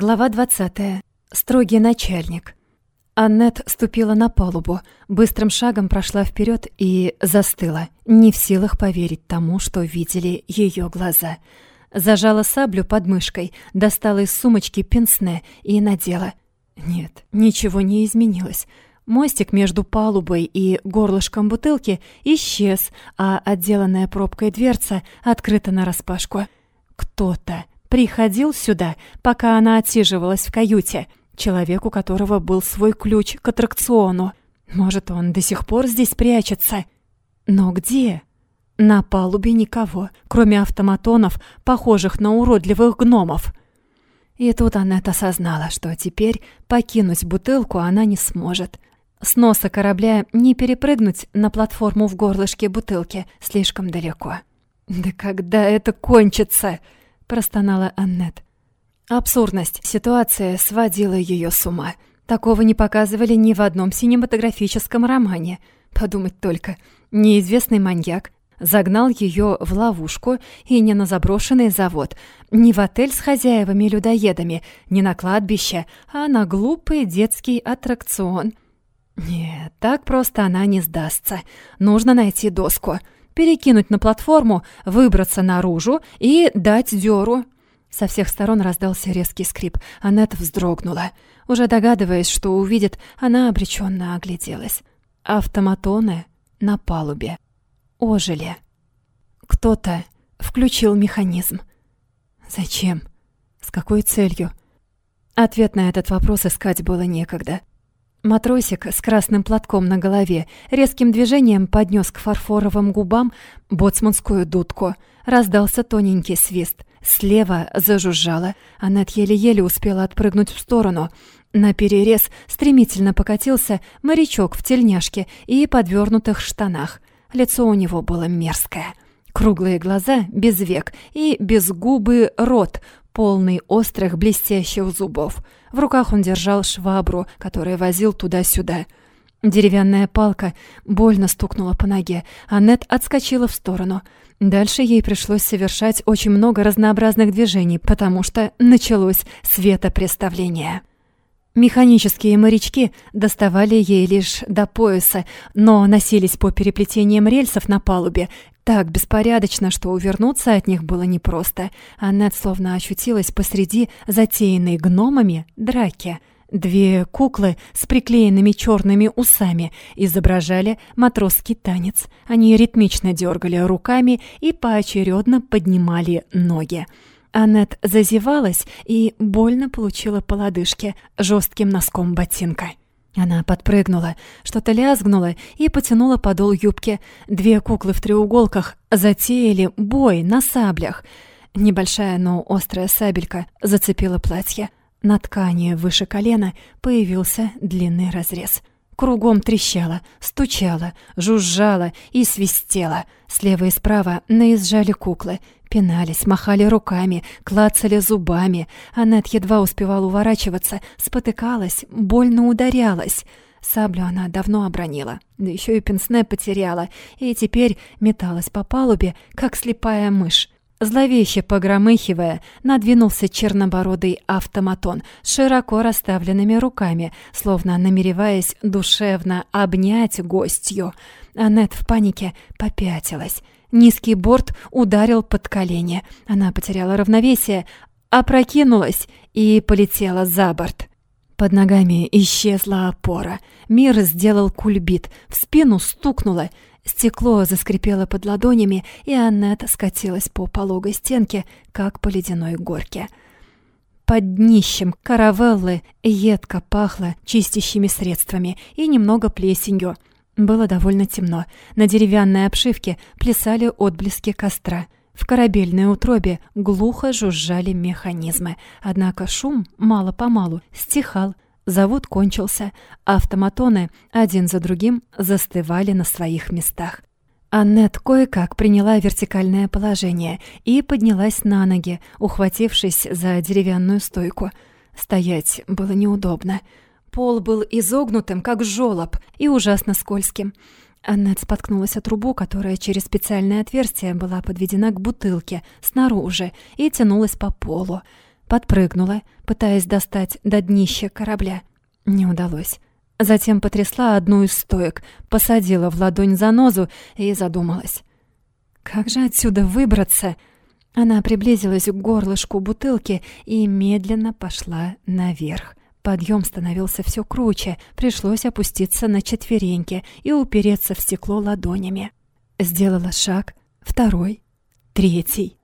Глава 20. Строгий начальник. Аннет ступила на палубу, быстрым шагом прошла вперед и застыла, не в силах поверить тому, что видели ее глаза. Зажала саблю под мышкой, достала из сумочки пенсне и надела. Нет, ничего не изменилось. Мостик между палубой и горлышком бутылки исчез, а отделанная пробкой дверца открыта нараспашку. Кто-то приходил сюда, пока она отсиживалась в каюте, человек, у которого был свой ключ к аттракциону. Может, он до сих пор здесь прячется? Но где? На палубе никого, кроме автоматонов, похожих на уродливых гномов. И тут Аннет осознала, что теперь покинуть бутылку она не сможет. С носа корабля не перепрыгнуть на платформу в горлышке бутылки слишком далеко. «Да когда это кончится?» – простонала Аннет. Абсурдность ситуации сводила ее с ума. Такого не показывали ни в одном синематографическом романе. Подумать только, неизвестный маньяк загнал ее в ловушку и не на заброшенный завод, не в отель с хозяевами-людоедами, не на кладбище, а на глупый детский аттракцион. Нет, так просто она не сдастся. Нужно найти доску, перекинуть на платформу, выбраться наружу и дать дёру. Со всех сторон раздался резкий скрип. Аннет вздрогнула. Уже догадываясь, что увидит, она обреченно огляделась. Автоматоны на палубе. Ожили. Кто-то включил механизм. Зачем? С какой целью? Ответ на этот вопрос искать было некогда. Матросик с красным платком на голове резким движением поднес к фарфоровым губам боцманскую дудку. Раздался тоненький свист. Слева зажужжало. Аннет еле-еле успела отпрыгнуть в сторону. На перерез стремительно покатился морячок в тельняшке и подвернутых штанах. Лицо у него было мерзкое. Круглые глаза без век и безгубый рот, полный острых блестящих зубов. В руках он держал швабру, которую возил туда-сюда. Деревянная палка больно стукнула по ноге. Аннет отскочила в сторону. Дальше ей пришлось совершать очень много разнообразных движений, потому что началось светопреставление. Механические морячки доставали ей лишь до пояса, но носились по переплетениям рельсов на палубе так беспорядочно, что увернуться от них было непросто. Аннет словно ощутилась посреди затеянной гномами драки — Две куклы с приклеенными черными усами изображали матросский танец. Они ритмично дергали руками и поочередно поднимали ноги. Аннет зазевалась и больно получила по лодыжке жестким носком ботинка. Она подпрыгнула, что-то лязгнуло и потянула подол юбки. Две куклы в треуголках затеяли бой на саблях. Небольшая, но острая сабелька зацепила платье. На ткани выше колена появился длинный разрез. Кругом трещало, стучало, жужжало и свистело. Слева и справа наезжали куклы. Пинались, махали руками, клацали зубами. Аннет едва успевала уворачиваться, спотыкалась, больно ударялась. Саблю она давно обронила, да еще и пенсне потеряла, и теперь металась по палубе, как слепая мышь. Зловеще погромыхивая, надвинулся чернобородый автоматон с широко расставленными руками, словно намереваясь душевно обнять гостью. Аннет в панике попятилась. Низкий борт ударил под колени. Она потеряла равновесие, опрокинулась и полетела за борт. Под ногами исчезла опора. Мир сделал кульбит, в спину стукнуло — Стекло заскрипело под ладонями, и Аннет скатилась по пологой стенке, как по ледяной горке. Под днищем каравеллы едко пахло чистящими средствами и немного плесенью. Было довольно темно. На деревянной обшивке плясали отблески костра. В корабельной утробе глухо жужжали механизмы, однако шум мало-помалу стихал, Завод кончился, а автоматоны один за другим застывали на своих местах. Аннет кое-как приняла вертикальное положение и поднялась на ноги, ухватившись за деревянную стойку. Стоять было неудобно. Пол был изогнутым, как жёлоб, и ужасно скользким. Аннет споткнулась о трубу, которая через специальное отверстие была подведена к бутылке снаружи и тянулась по полу. Подпрыгнула, пытаясь достать до днища корабля. Не удалось. Затем потрясла одну из стоек, посадила в ладонь занозу и задумалась. Как же отсюда выбраться? Она приблизилась к горлышку бутылки и медленно пошла наверх. Подъем становился все круче, пришлось опуститься на четвереньки и упереться в стекло ладонями. Сделала шаг, второй, третий.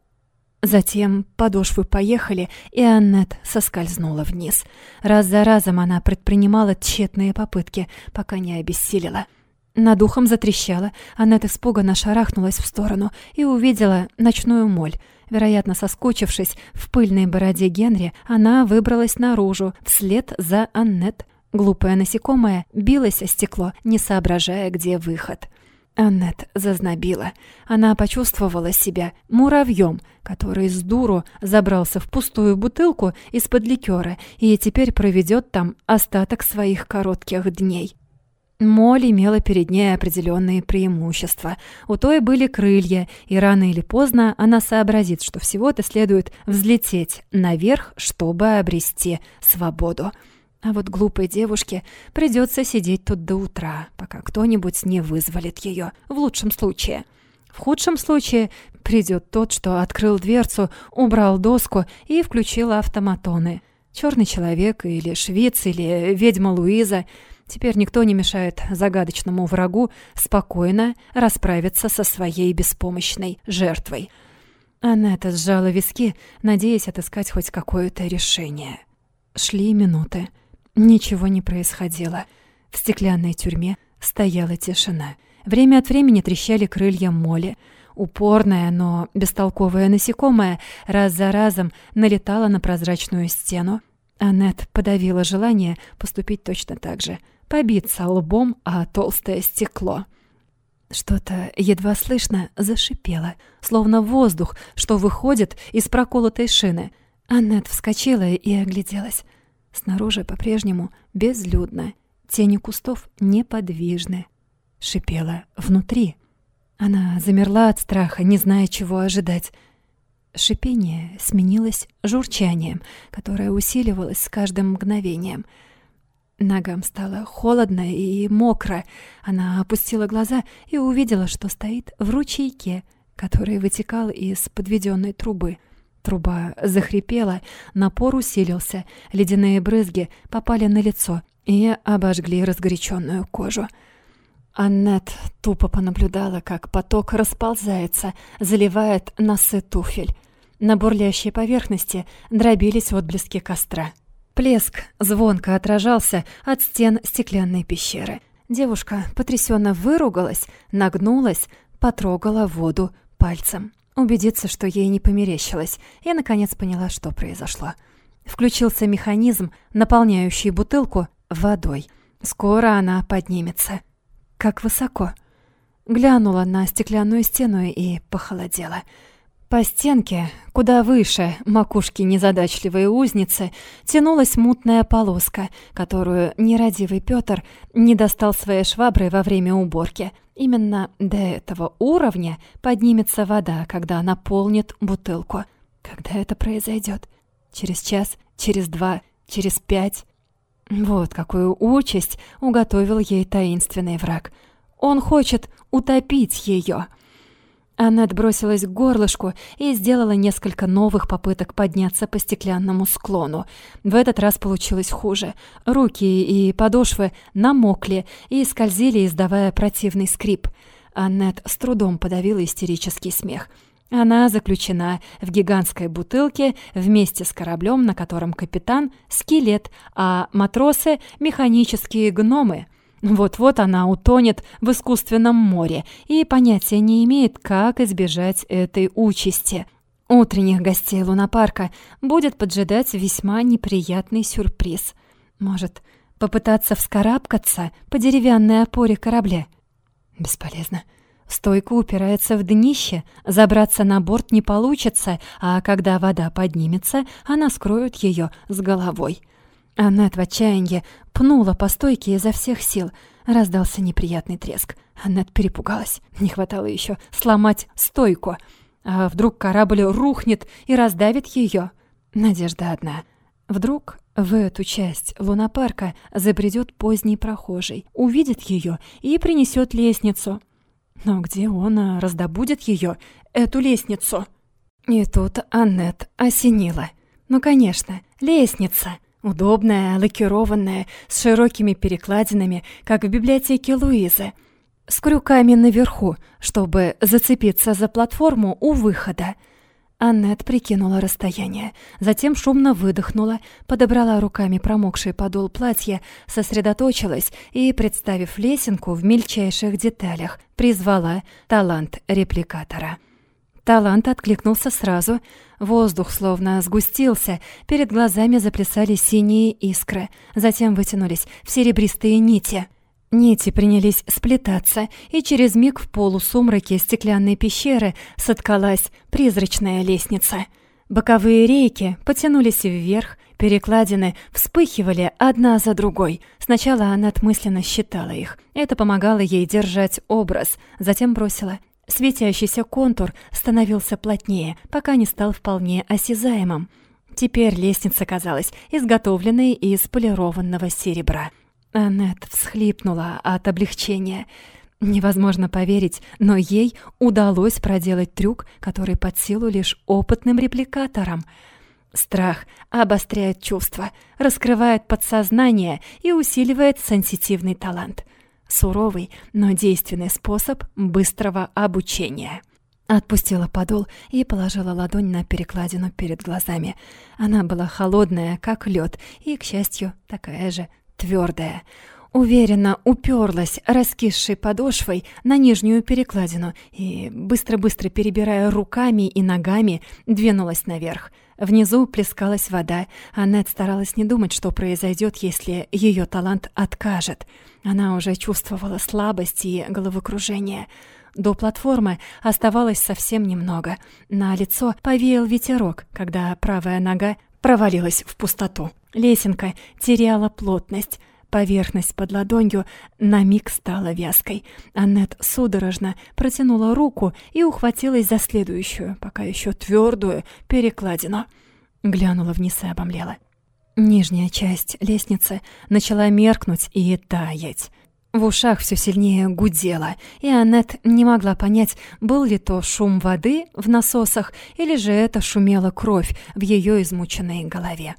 Затем подошвы поехали, и Аннет соскользнула вниз. Раз за разом она предпринимала тщетные попытки, пока не обессилила. Над ухом затрещала, Аннет испуганно шарахнулась в сторону и увидела ночную моль. Вероятно, соскучившись в пыльной бороде Генри, она выбралась наружу, вслед за Аннет. Глупое насекомое билось о стекло, не соображая, где выход. Аннет зазнобила. Она почувствовала себя муравьем, который с дуру забрался в пустую бутылку из-под ликера и теперь проведет там остаток своих коротких дней. Молли имела перед ней определенные преимущества. У той были крылья, и рано или поздно она сообразит, что всего-то следует взлететь наверх, чтобы обрести свободу. А вот глупой девушке придется сидеть тут до утра, пока кто-нибудь не вызволит ее. В лучшем случае. В худшем случае придет тот, что открыл дверцу, убрал доску и включил автоматоны. Черный человек или швец или ведьма Луиза. Теперь никто не мешает загадочному врагу спокойно расправиться со своей беспомощной жертвой. Анетта сжала виски, надеясь отыскать хоть какое-то решение. Шли минуты. Ничего не происходило. В стеклянной тюрьме стояла тишина. Время от времени трещали крылья моли. Упорная, но бестолковая насекомое раз за разом налетала на прозрачную стену. Аннет подавила желание поступить точно так же. Побиться лбом о толстое стекло. Что-то едва слышно зашипело, словно воздух, что выходит из проколотой шины. Аннет вскочила и огляделась. Снаружи по-прежнему безлюдно, тени кустов неподвижны. Шипела внутри. Она замерла от страха, не зная, чего ожидать. Шипение сменилось журчанием, которое усиливалось с каждым мгновением. Ногам стало холодно и мокро. Она опустила глаза и увидела, что стоит в ручейке, который вытекал из подведенной трубы — Труба захрипела, напор усилился, ледяные брызги попали на лицо и обожгли разгоряченную кожу. Аннет тупо понаблюдала, как поток расползается, заливает носы туфель. На бурлящей поверхности дробились отблески костра. Плеск звонко отражался от стен стеклянной пещеры. Девушка потрясенно выругалась, нагнулась, потрогала воду пальцем убедиться, что ей не померещилось, и, наконец, поняла, что произошло. Включился механизм, наполняющий бутылку водой. Скоро она поднимется. Как высоко. Глянула на стеклянную стену и похолодела. По стенке, куда выше макушки незадачливой узницы, тянулась мутная полоска, которую нерадивый Пётр не достал своей шваброй во время уборки — Именно до этого уровня поднимется вода, когда наполнит бутылку. Когда это произойдет? Через час? Через два? Через пять? Вот какую участь уготовил ей таинственный враг. Он хочет утопить ее. Она отбросилась к горлышку и сделала несколько новых попыток подняться по стеклянному склону. В этот раз получилось хуже. Руки и подошвы намокли и скользили, издавая противный скрип. Аннет с трудом подавила истерический смех. Она заключена в гигантской бутылке вместе с кораблем, на котором капитан — скелет, а матросы — механические гномы — вот-вот она утонет в искусственном море и понятия не имеет, как избежать этой участи. Утренних гостей лунопарка будет поджидать весьма неприятный сюрприз. Может, попытаться вскарабкаться по деревянной опоре корабля? Бесполезно. Стойка упирается в днище, забраться на борт не получится, а когда вода поднимется, она скроет ее с головой. Аннет в отчаянии пнула по стойке изо всех сил. Раздался неприятный треск. Аннет перепугалась. Не хватало еще сломать стойку. А вдруг корабль рухнет и раздавит ее? Надежда одна. Вдруг в эту часть лунопарка забредет поздний прохожий, увидит ее и принесет лестницу. Но где он а, раздобудет ее, эту лестницу? И тут Аннет осенила. Ну, конечно, лестница. Удобная, лакированная, с широкими перекладинами, как в библиотеке Луизы. С крюками наверху, чтобы зацепиться за платформу у выхода. Аннет прикинула расстояние, затем шумно выдохнула, подобрала руками промокший подол платья, сосредоточилась и, представив лесенку в мельчайших деталях, призвала талант репликатора. Талант откликнулся сразу. Воздух словно сгустился, перед глазами заплясали синие искры, затем вытянулись в серебристые нити. Нити принялись сплетаться, и через миг в полусумраке стеклянной пещеры соткалась призрачная лестница. Боковые рейки потянулись вверх, перекладины вспыхивали одна за другой. Сначала она отмысленно считала их. Это помогало ей держать образ, затем бросила. Светящийся контур становился плотнее, пока не стал вполне осязаемым. Теперь лестница казалась изготовленной из полированного серебра. Аннет всхлипнула от облегчения. Невозможно поверить, но ей удалось проделать трюк, который под силу лишь опытным репликаторам. Страх обостряет чувства, раскрывает подсознание и усиливает сенситивный талант — Суровый, но действенный способ быстрого обучения. Отпустила подол и положила ладонь на перекладину перед глазами. Она была холодная, как лед, и, к счастью, такая же твердая. Уверенно уперлась раскисшей подошвой на нижнюю перекладину и, быстро-быстро перебирая руками и ногами, двинулась наверх. Внизу плескалась вода, а Нед старалась не думать, что произойдет, если ее талант откажет. Она уже чувствовала слабость и головокружение. До платформы оставалось совсем немного. На лицо повеял ветерок, когда правая нога провалилась в пустоту. Лесенка теряла плотность. Поверхность под ладонью на миг стала вязкой. Аннет судорожно протянула руку и ухватилась за следующую, пока еще твердую, перекладину. Глянула вниз и обомлела. Нижняя часть лестницы начала меркнуть и таять. В ушах все сильнее гудело, и Аннет не могла понять, был ли то шум воды в насосах или же это шумела кровь в ее измученной голове.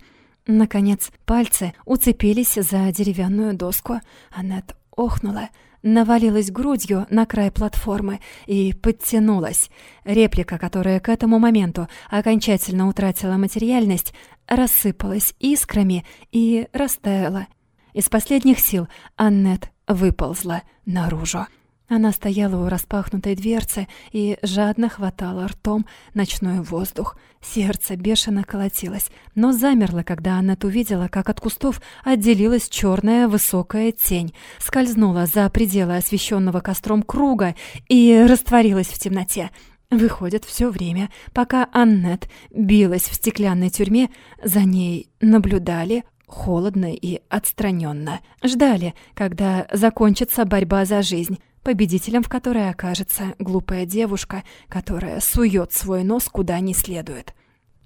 Наконец, пальцы уцепились за деревянную доску. Аннет охнула, навалилась грудью на край платформы и подтянулась. Реплика, которая к этому моменту окончательно утратила материальность, рассыпалась искрами и растаяла. Из последних сил Аннет выползла наружу. Она стояла у распахнутой дверцы и жадно хватала ртом ночной воздух. Сердце бешено колотилось, но замерло, когда Аннет увидела, как от кустов отделилась черная высокая тень, скользнула за пределы освещенного костром круга и растворилась в темноте. Выходит, все время, пока Аннет билась в стеклянной тюрьме, за ней наблюдали холодно и отстраненно. Ждали, когда закончится борьба за жизнь победителем в которой окажется глупая девушка, которая сует свой нос куда не следует.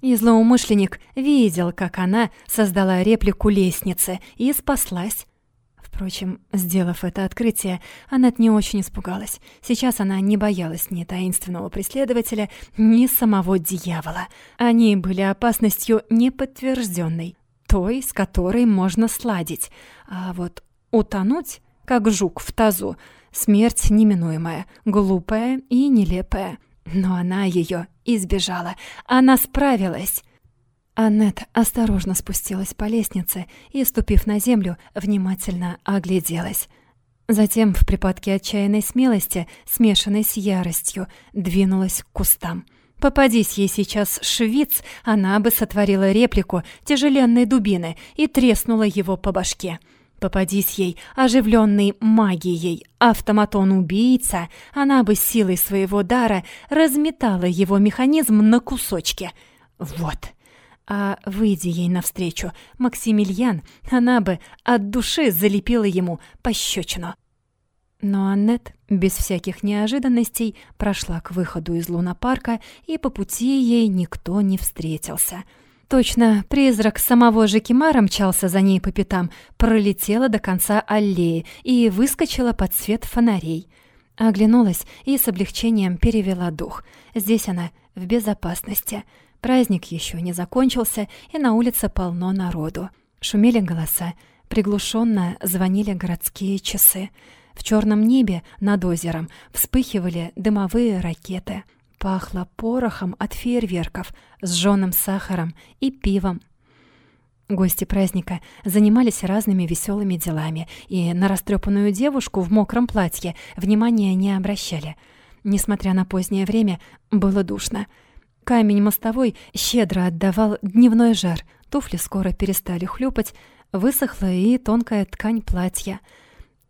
И злоумышленник видел, как она создала реплику лестницы и спаслась. Впрочем, сделав это открытие, Аннет не очень испугалась. Сейчас она не боялась ни таинственного преследователя, ни самого дьявола. Они были опасностью неподтвержденной, той, с которой можно сладить. А вот утонуть, как жук в тазу, Смерть неминуемая, глупая и нелепая. Но она ее избежала. Она справилась. Аннет осторожно спустилась по лестнице и, ступив на землю, внимательно огляделась. Затем в припадке отчаянной смелости, смешанной с яростью, двинулась к кустам. Попадись ей сейчас швиц, она бы сотворила реплику тяжеленной дубины и треснула его по башке. Попадись ей, оживленный магией, автоматон-убийца, она бы силой своего дара разметала его механизм на кусочки. Вот. А выйди ей навстречу, Максимилиан, она бы от души залепила ему пощечину. Но Аннет без всяких неожиданностей прошла к выходу из лунопарка, и по пути ей никто не встретился — Точно, призрак самого Жекимара мчался за ней по пятам, пролетела до конца аллеи и выскочила под свет фонарей. Оглянулась и с облегчением перевела дух. Здесь она в безопасности. Праздник еще не закончился, и на улице полно народу. Шумели голоса, приглушенно звонили городские часы. В черном небе над озером вспыхивали дымовые ракеты. Пахло порохом от фейерверков, сжёным сахаром и пивом. Гости праздника занимались разными веселыми делами и на растрепанную девушку в мокром платье внимания не обращали. Несмотря на позднее время, было душно. Камень мостовой щедро отдавал дневной жар, туфли скоро перестали хлюпать, высохла и тонкая ткань платья.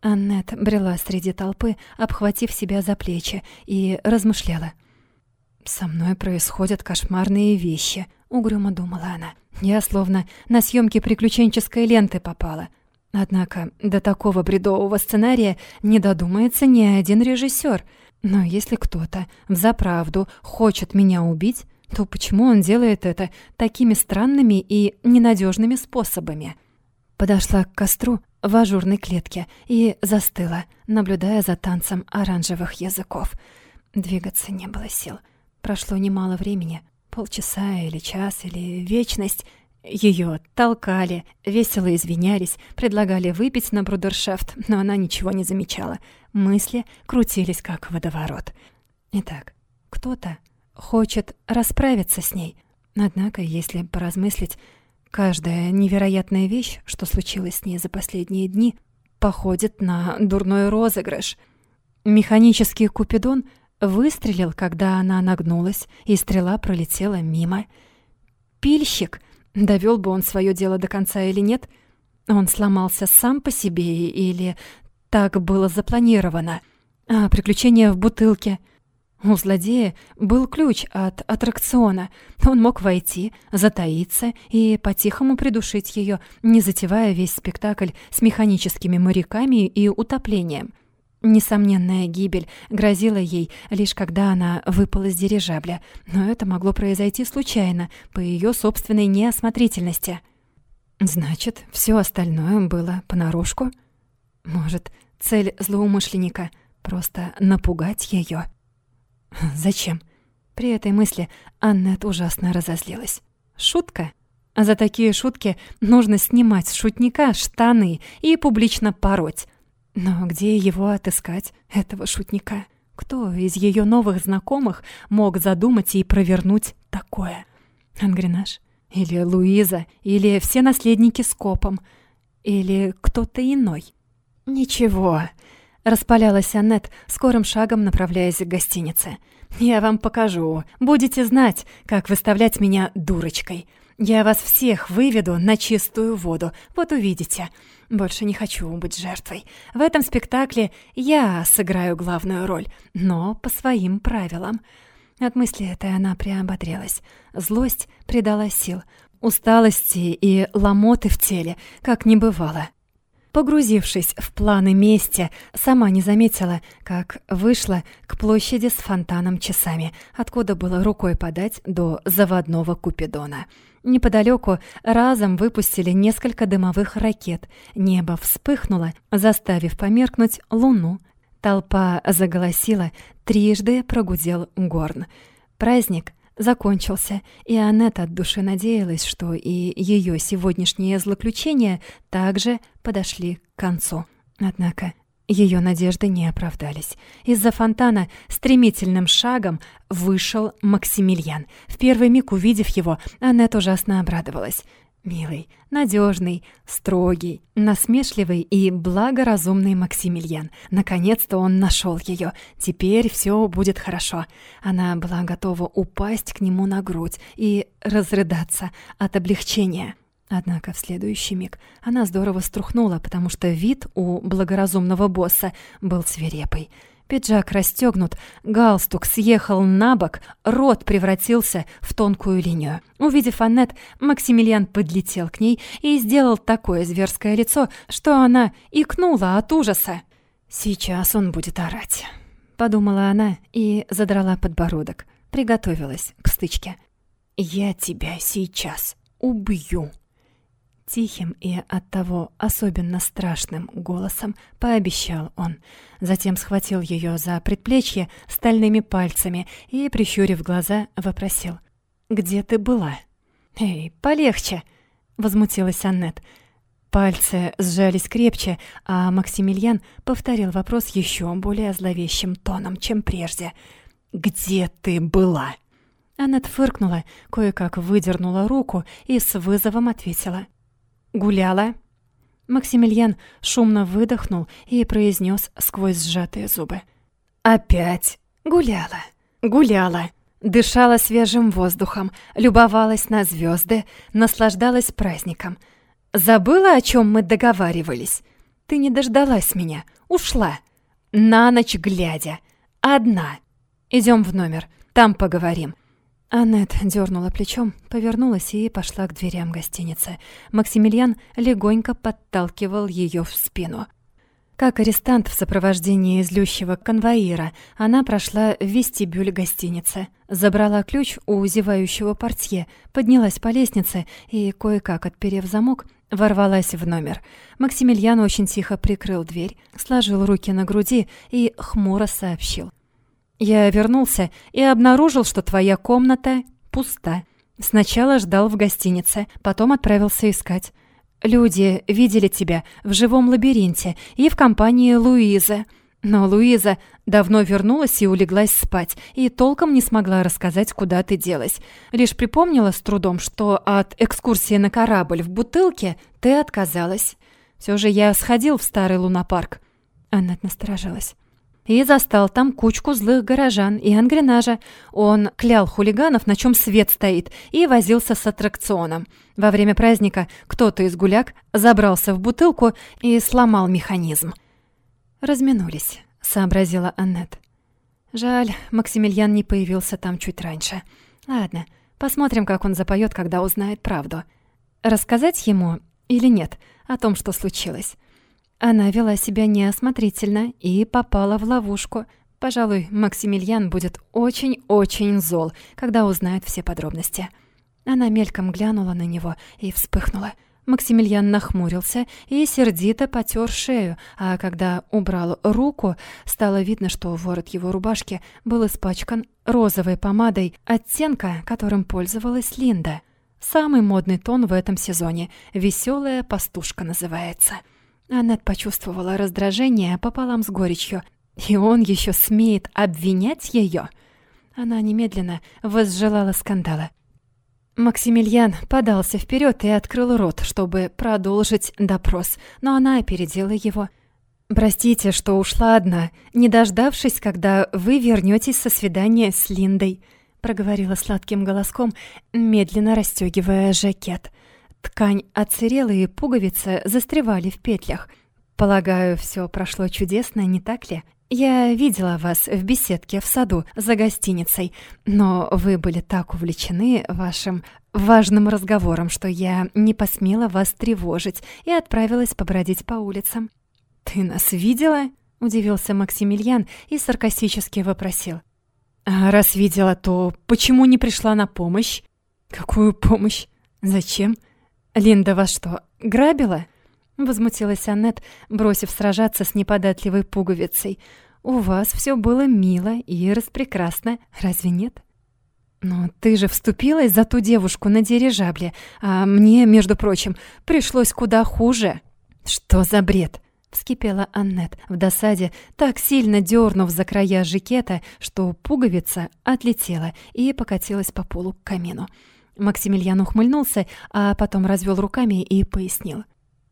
Аннет брела среди толпы, обхватив себя за плечи, и размышляла. «Со мной происходят кошмарные вещи», — угрюмо думала она. «Я словно на съемки приключенческой ленты попала». Однако до такого бредового сценария не додумается ни один режиссер. Но если кто-то взаправду хочет меня убить, то почему он делает это такими странными и ненадежными способами? Подошла к костру в ажурной клетке и застыла, наблюдая за танцем оранжевых языков. Двигаться не было сил. Прошло немало времени, полчаса или час или вечность. Ее толкали, весело извинялись, предлагали выпить на брудершафт, но она ничего не замечала. Мысли крутились как водоворот. Итак, кто-то хочет расправиться с ней. Однако, если поразмыслить, каждая невероятная вещь, что случилось с ней за последние дни, походит на дурной розыгрыш. Механический купидон — Выстрелил, когда она нагнулась, и стрела пролетела мимо. Пильщик, довел бы он свое дело до конца или нет, он сломался сам по себе или так было запланировано. А приключение в бутылке. У злодея был ключ от аттракциона. Он мог войти, затаиться и по-тихому придушить ее, не затевая весь спектакль с механическими моряками и утоплением. Несомненная гибель грозила ей лишь когда она выпала из дирижабля, но это могло произойти случайно, по ее собственной неосмотрительности. Значит, все остальное было понарошку? Может, цель злоумышленника — просто напугать ее? Зачем? При этой мысли Аннет ужасно разозлилась. Шутка? За такие шутки нужно снимать с шутника штаны и публично пороть. Но где его отыскать, этого шутника? Кто из ее новых знакомых мог задумать и провернуть такое? Ангренаж? Или Луиза? Или все наследники с копом? Или кто-то иной? Ничего. Распалялась Аннет, скорым шагом направляясь к гостинице. «Я вам покажу. Будете знать, как выставлять меня дурочкой. Я вас всех выведу на чистую воду. Вот увидите. Больше не хочу быть жертвой. В этом спектакле я сыграю главную роль, но по своим правилам. От мысли этой она приободрилась. Злость придала сил. Усталости и ломоты в теле, как не бывало. Погрузившись в планы мести, сама не заметила, как вышла к площади с фонтаном часами, откуда было рукой подать до заводного Купидона. Неподалеку разом выпустили несколько дымовых ракет. Небо вспыхнуло, заставив померкнуть луну. Толпа заголосила, трижды прогудел горн. Праздник закончился, и Аннет от души надеялась, что и ее сегодняшние злоключения также подошли к концу. Однако ее надежды не оправдались. Из-за фонтана стремительным шагом вышел Максимилиан. В первый миг увидев его, Аннет ужасно обрадовалась. Милый, надежный, строгий, насмешливый и благоразумный Максимилиан. Наконец-то он нашел ее. Теперь все будет хорошо. Она была готова упасть к нему на грудь и разрыдаться от облегчения. Однако в следующий миг она здорово струхнула, потому что вид у благоразумного босса был свирепый. Пиджак расстегнут, галстук съехал на бок, рот превратился в тонкую линию. Увидев Аннет, Максимилиан подлетел к ней и сделал такое зверское лицо, что она икнула от ужаса. «Сейчас он будет орать», — подумала она и задрала подбородок. Приготовилась к стычке. «Я тебя сейчас убью!» Тихим и оттого особенно страшным голосом пообещал он. Затем схватил ее за предплечье стальными пальцами и, прищурив глаза, вопросил. «Где ты была?» «Эй, полегче!» — возмутилась Аннет. Пальцы сжались крепче, а Максимилиан повторил вопрос еще более зловещим тоном, чем прежде. «Где ты была?» Аннет фыркнула, кое-как выдернула руку и с вызовом ответила. «Гуляла?» Максимилиан шумно выдохнул и произнес сквозь сжатые зубы. «Опять гуляла, гуляла». Дышала свежим воздухом, любовалась на звезды, наслаждалась праздником. Забыла, о чем мы договаривались? Ты не дождалась меня, ушла. На ночь глядя. Одна. Идем в номер, там поговорим. Аннет дернула плечом, повернулась и пошла к дверям гостиницы. Максимилиан легонько подталкивал ее в спину. Как арестант в сопровождении злющего конвоира, она прошла в вестибюль гостиницы, забрала ключ у зевающего портье, поднялась по лестнице и, кое-как отперев замок, ворвалась в номер. Максимилиан очень тихо прикрыл дверь, сложил руки на груди и хмуро сообщил. Я вернулся и обнаружил, что твоя комната пуста. Сначала ждал в гостинице, потом отправился искать. Люди видели тебя в живом лабиринте и в компании Луизы. Но Луиза давно вернулась и улеглась спать, и толком не смогла рассказать, куда ты делась. Лишь припомнила с трудом, что от экскурсии на корабль в бутылке ты отказалась. Все же я сходил в старый лунопарк. Аннет насторожилась и застал там кучку злых горожан и ангренажа. Он клял хулиганов, на чем свет стоит, и возился с аттракционом. Во время праздника кто-то из гуляк забрался в бутылку и сломал механизм. «Разминулись», — сообразила Аннет. «Жаль, Максимилиан не появился там чуть раньше. Ладно, посмотрим, как он запоет, когда узнает правду. Рассказать ему или нет о том, что случилось?» Она вела себя неосмотрительно и попала в ловушку. Пожалуй, Максимилиан будет очень-очень зол, когда узнает все подробности. Она мельком глянула на него и вспыхнула. Максимилиан нахмурился и сердито потёр шею, а когда убрал руку, стало видно, что ворот его рубашки был испачкан розовой помадой оттенка, которым пользовалась Линда. Самый модный тон в этом сезоне. «Весёлая пастушка» называется. Аннет почувствовала раздражение пополам с горечью. И он еще смеет обвинять ее? Она немедленно возжелала скандала. Максимилиан подался вперед и открыл рот, чтобы продолжить допрос, но она опередила его. «Простите, что ушла одна, не дождавшись, когда вы вернетесь со свидания с Линдой», проговорила сладким голоском, медленно расстегивая жакет. Ткань отсырела, и пуговицы застревали в петлях. Полагаю, все прошло чудесно, не так ли? Я видела вас в беседке в саду за гостиницей, но вы были так увлечены вашим важным разговором, что я не посмела вас тревожить и отправилась побродить по улицам. «Ты нас видела?» — удивился Максимилиан и саркастически вопросил. «А раз видела, то почему не пришла на помощь?» «Какую помощь? Зачем?» «Линда вас что, грабила?» Возмутилась Аннет, бросив сражаться с неподатливой пуговицей. «У вас все было мило и распрекрасно, разве нет?» «Но ты же вступилась за ту девушку на дирижабле, а мне, между прочим, пришлось куда хуже». «Что за бред?» — вскипела Аннет в досаде, так сильно дернув за края жакета, что пуговица отлетела и покатилась по полу к камину. Максимилиан ухмыльнулся, а потом развел руками и пояснил.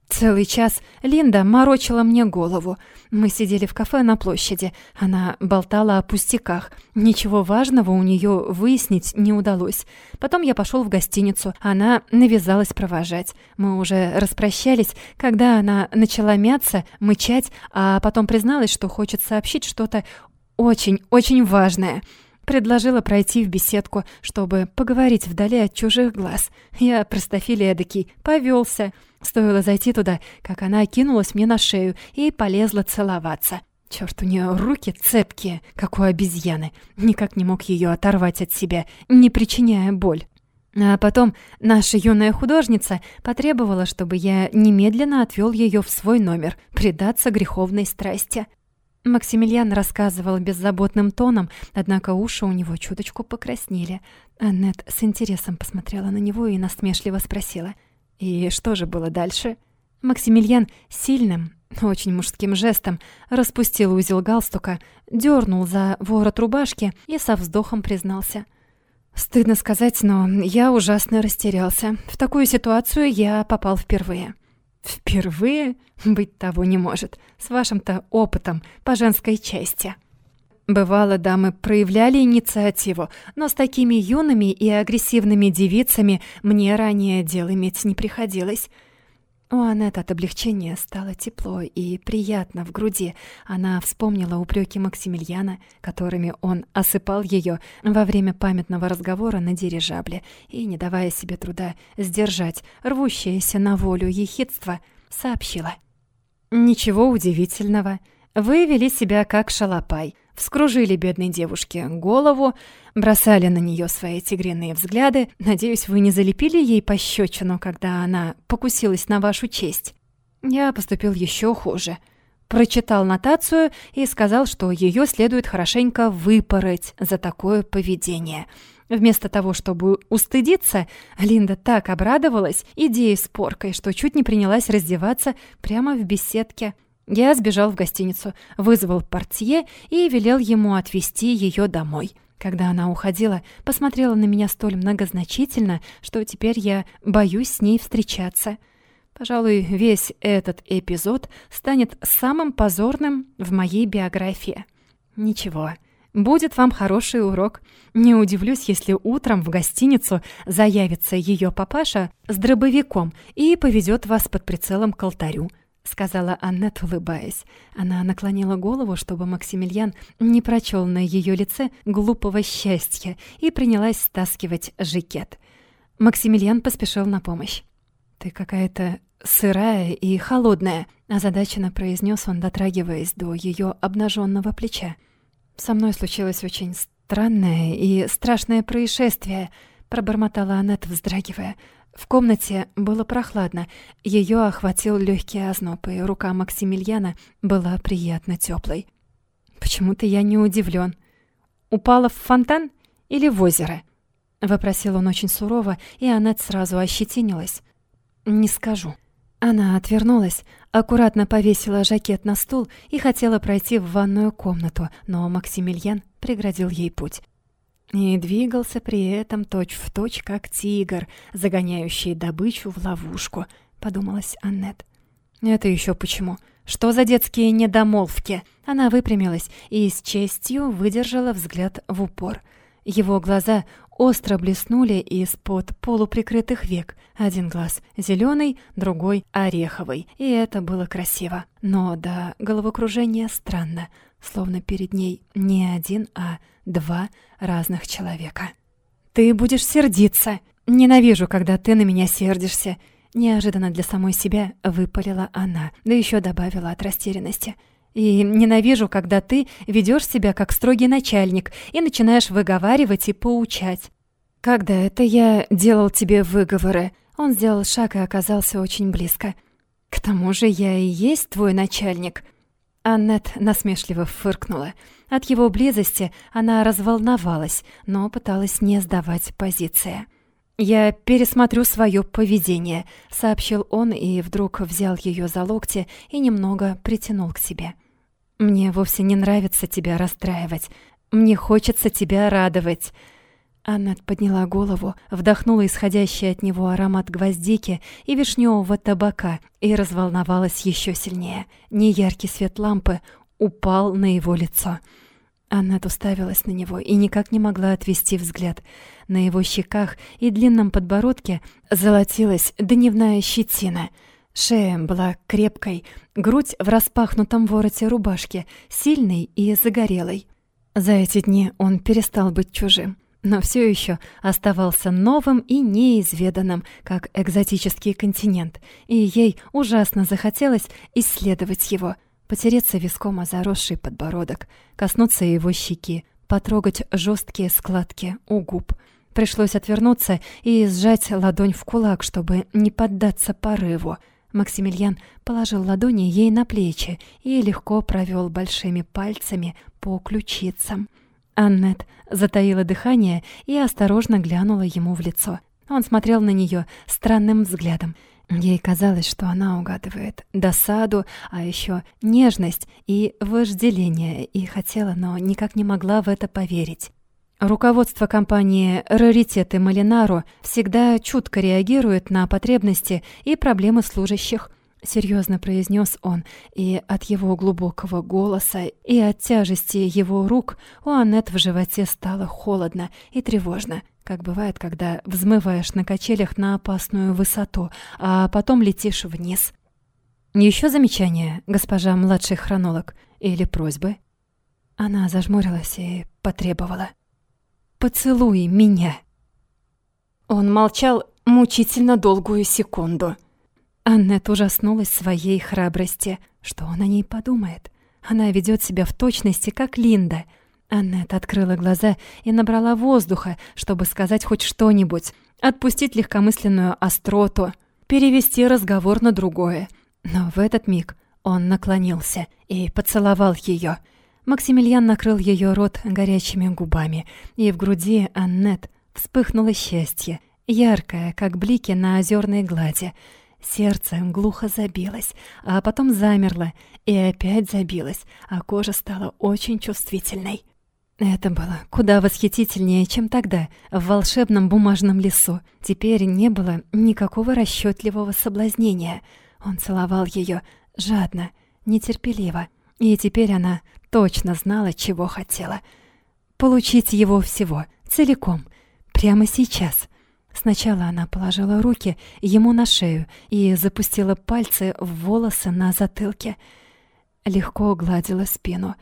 Целый час Линда морочила мне голову. Мы сидели в кафе на площади. Она болтала о пустяках. Ничего важного у нее выяснить не удалось. Потом я пошел в гостиницу. Она навязалась провожать. Мы уже распрощались, когда она начала мяться, мычать, а потом призналась, что хочет сообщить что-то очень-очень важное. Предложила пройти в беседку, чтобы поговорить вдали от чужих глаз. Я, простофиль эдакий, повелся. Стоило зайти туда, как она кинулась мне на шею и полезла целоваться. Черт, у нее руки цепкие, как у обезьяны. Никак не мог ее оторвать от себя, не причиняя боль. А потом наша юная художница потребовала, чтобы я немедленно отвёл её в свой номер, предаться греховной страсти. Максимилиан рассказывал беззаботным тоном, однако уши у него чуточку покраснели. Аннет с интересом посмотрела на него и насмешливо спросила. «И что же было дальше?» Максимилиан сильным, очень мужским жестом распустил узел галстука, дернул за ворот рубашки и со вздохом признался. «Стыдно сказать, но я ужасно растерялся. В такую ситуацию я попал впервые». «Впервые? Быть того не может. С вашим-то опытом по женской части». Бывало, дамы проявляли инициативу, но с такими юными и агрессивными девицами мне ранее дел иметь не приходилось. У Аннет от облегчения стало тепло и приятно в груди. Она вспомнила упреки Максимилиана, которыми он осыпал ее во время памятного разговора на дирижабле, и, не давая себе труда сдержать рвущееся на волю ехидство, сообщила. «Ничего удивительного. Вы вели себя как шалопай вскружили бедной девушке голову, бросали на нее свои тигриные взгляды. Надеюсь, вы не залепили ей пощечину, когда она покусилась на вашу честь. Я поступил еще хуже. Прочитал нотацию и сказал, что ее следует хорошенько выпороть за такое поведение. Вместо того, чтобы устыдиться, Линда так обрадовалась идее с поркой, что чуть не принялась раздеваться прямо в беседке. Я сбежал в гостиницу, вызвал портье и велел ему отвезти ее домой. Когда она уходила, посмотрела на меня столь многозначительно, что теперь я боюсь с ней встречаться. Пожалуй, весь этот эпизод станет самым позорным в моей биографии. Ничего, будет вам хороший урок. Не удивлюсь, если утром в гостиницу заявится ее папаша с дробовиком и поведет вас под прицелом к алтарю сказала Аннет, улыбаясь. Она наклонила голову, чтобы Максимилиан не прочел на ее лице глупого счастья, и принялась стаскивать жакет. Максимилиан поспешил на помощь. «Ты какая-то сырая и холодная», — озадаченно произнес он, дотрагиваясь до ее обнаженного плеча. «Со мной случилось очень странное и страшное происшествие», — пробормотала Аннет, вздрагивая. В комнате было прохладно, ее охватил легкий озноб, и рука Максимилиана была приятно теплой. «Почему-то я не удивлен. Упала в фонтан или в озеро?» — вопросил он очень сурово, и Аннет сразу ощетинилась. «Не скажу». Она отвернулась, аккуратно повесила жакет на стул и хотела пройти в ванную комнату, но Максимилиан преградил ей путь. И двигался при этом точь-в-точь, точь, как тигр, загоняющий добычу в ловушку, подумалась Аннет. Это еще почему? Что за детские недомолвки? Она выпрямилась и с честью выдержала взгляд в упор. Его глаза остро блеснули из-под полуприкрытых век. Один глаз зеленый, другой ореховый, и это было красиво. Но до головокружения странно, словно перед ней не один, а два разных человека. «Ты будешь сердиться! Ненавижу, когда ты на меня сердишься!» Неожиданно для самой себя выпалила она, да еще добавила от растерянности. «И ненавижу, когда ты ведешь себя как строгий начальник и начинаешь выговаривать и поучать. Когда это я делал тебе выговоры?» Он сделал шаг и оказался очень близко. «К тому же я и есть твой начальник». Аннет насмешливо фыркнула. От его близости она разволновалась, но пыталась не сдавать позиции. «Я пересмотрю свое поведение», — сообщил он и вдруг взял ее за локти и немного притянул к себе. «Мне вовсе не нравится тебя расстраивать. Мне хочется тебя радовать». Аннет подняла голову, вдохнула исходящий от него аромат гвоздики и вишневого табака и разволновалась еще сильнее. Неяркий свет лампы упал на его лицо. Аннет уставилась на него и никак не могла отвести взгляд. На его щеках и длинном подбородке золотилась дневная щетина. Шея была крепкой, грудь в распахнутом вороте рубашки, сильной и загорелой. За эти дни он перестал быть чужим но все еще оставался новым и неизведанным, как экзотический континент, и ей ужасно захотелось исследовать его, потереться виском о заросший подбородок, коснуться его щеки, потрогать жесткие складки у губ, пришлось отвернуться и сжать ладонь в кулак, чтобы не поддаться порыву. Максимилиан положил ладони ей на плечи и легко провел большими пальцами по ключицам. Аннет затаила дыхание и осторожно глянула ему в лицо. Он смотрел на нее странным взглядом. Ей казалось, что она угадывает досаду, а еще нежность и вожделение, и хотела, но никак не могла в это поверить. Руководство компании «Раритеты Малинару» всегда чутко реагирует на потребности и проблемы служащих, серьезно произнес он, и от его глубокого голоса и от тяжести его рук у Аннет в животе стало холодно и тревожно, как бывает, когда взмываешь на качелях на опасную высоту, а потом летишь вниз. Еще замечание, госпожа младший хронолог, или просьбы? Она зажмурилась и потребовала. Поцелуй меня!» Он молчал мучительно долгую секунду. Аннет ужаснулась своей храбрости. Что он о ней подумает? Она ведет себя в точности, как Линда. Аннет открыла глаза и набрала воздуха, чтобы сказать хоть что-нибудь, отпустить легкомысленную остроту, перевести разговор на другое. Но в этот миг он наклонился и поцеловал ее. Максимилиан накрыл ее рот горячими губами, и в груди Аннет вспыхнуло счастье, яркое, как блики на озерной глади. Сердце глухо забилось, а потом замерло и опять забилось, а кожа стала очень чувствительной. Это было куда восхитительнее, чем тогда, в волшебном бумажном лесу. Теперь не было никакого расчетливого соблазнения. Он целовал ее жадно, нетерпеливо, и теперь она точно знала, чего хотела. Получить его всего, целиком, прямо сейчас. Сначала она положила руки ему на шею и запустила пальцы в волосы на затылке. Легко гладила спину,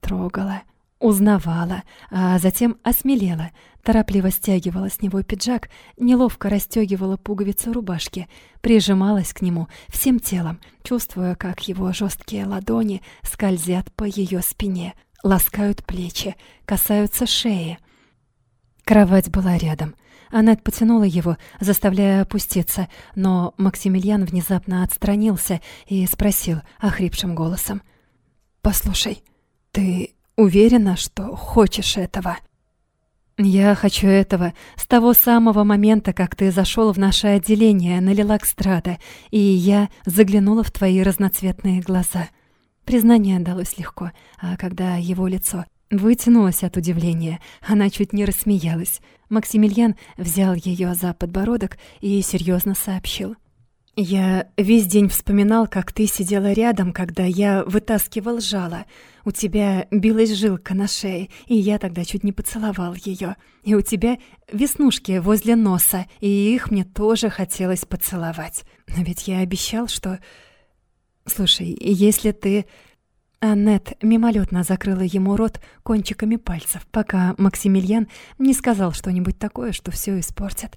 трогала, узнавала, а затем осмелела, торопливо стягивала с него пиджак, неловко расстегивала пуговицы рубашки, прижималась к нему всем телом, чувствуя, как его жесткие ладони скользят по ее спине, ласкают плечи, касаются шеи. Кровать была рядом. Аннет потянула его, заставляя опуститься, но Максимилиан внезапно отстранился и спросил охрипшим голосом. «Послушай, ты Уверена, что хочешь этого. Я хочу этого с того самого момента, как ты зашел в наше отделение на Лилакстрада, и я заглянула в твои разноцветные глаза. Признание далось легко, а когда его лицо вытянулось от удивления, она чуть не рассмеялась. Максимилиан взял ее за подбородок и серьезно сообщил: я весь день вспоминал, как ты сидела рядом, когда я вытаскивал жало. У тебя билась жилка на шее, и я тогда чуть не поцеловал ее. И у тебя веснушки возле носа, и их мне тоже хотелось поцеловать. Но ведь я обещал, что... Слушай, если ты... Аннет мимолетно закрыла ему рот кончиками пальцев, пока Максимилиан не сказал что-нибудь такое, что все испортит.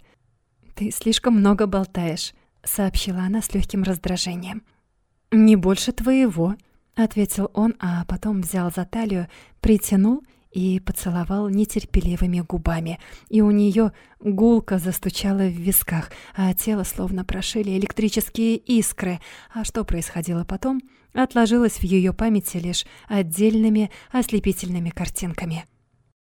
«Ты слишком много болтаешь», сообщила она с легким раздражением. «Не больше твоего», — ответил он, а потом взял за талию, притянул и поцеловал нетерпеливыми губами. И у нее гулко застучало в висках, а тело словно прошили электрические искры. А что происходило потом, отложилось в ее памяти лишь отдельными ослепительными картинками.